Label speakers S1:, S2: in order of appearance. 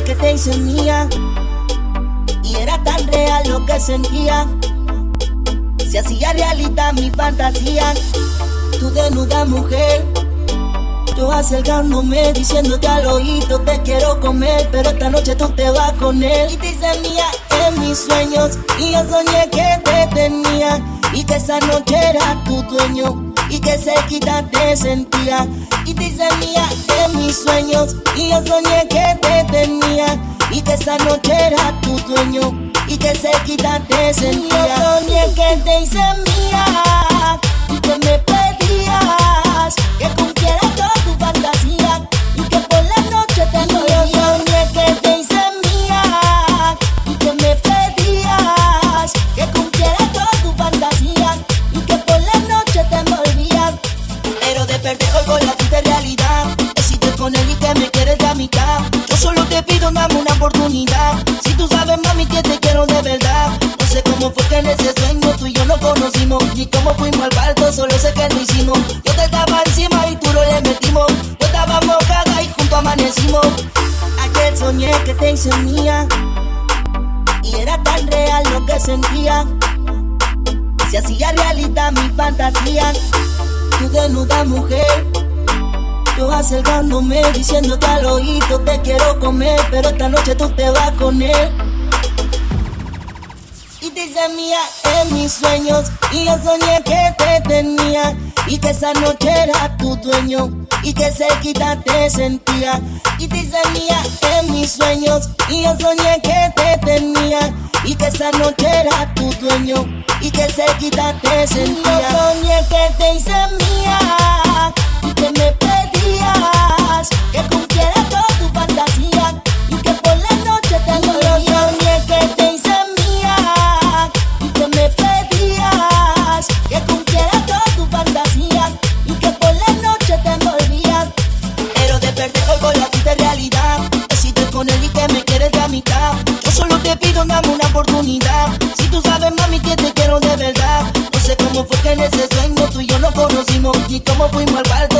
S1: te hice mía. Y era tan real lo que sentía. Se hacía realidad mi fantasía. Tu desnuda mujer. Yo acercándome diciéndote al oído te quiero comer Pero esta noche tú te vas con él Y te hice mía en mis sueños Y yo soñé que te tenía Y que esa noche era tu dueño y que cerquita te sentía. Y te mía en mis sueños y yo soñé que te tenía. Y que esa noche era tu dueño y que cerquita te sentía. Yo soñé que te hice mía Desperté hoy con la triste realidad. Existe con él y que me quieres la mitad. Yo solo te pido dame una oportunidad. Si tú sabes, mami, que te quiero de verdad. No sé cómo fue que en ese sueño tú y yo nos conocimos. Ni cómo fuimos al parto, solo sé que lo hicimos. Yo te estaba encima y tú lo le metimos. Yo estaba mojada y junto amanecimos. Ayer soñé que te hice mía. Y era tan real lo que sentía. Se hacía realidad mi fantasía. Tu desnuda mujer. Yo acercándome diciéndote al oído te quiero comer, pero esta noche tú te vas con él. Y te mía en mis sueños y yo soñé que te tenía y que esa noche era tu dueño y que cerquita te sentía. Y te hice mía en mis sueños y yo soñé que te tenía y que esa noche era tu dueño y que cerquita te sentía. Yo soñé que. conmigo, una oportunidad. Si tú sabes, mami, que te quiero de verdad. No sé cómo fue que en ese sueño tú y yo nos conocimos y cómo fuimos al bar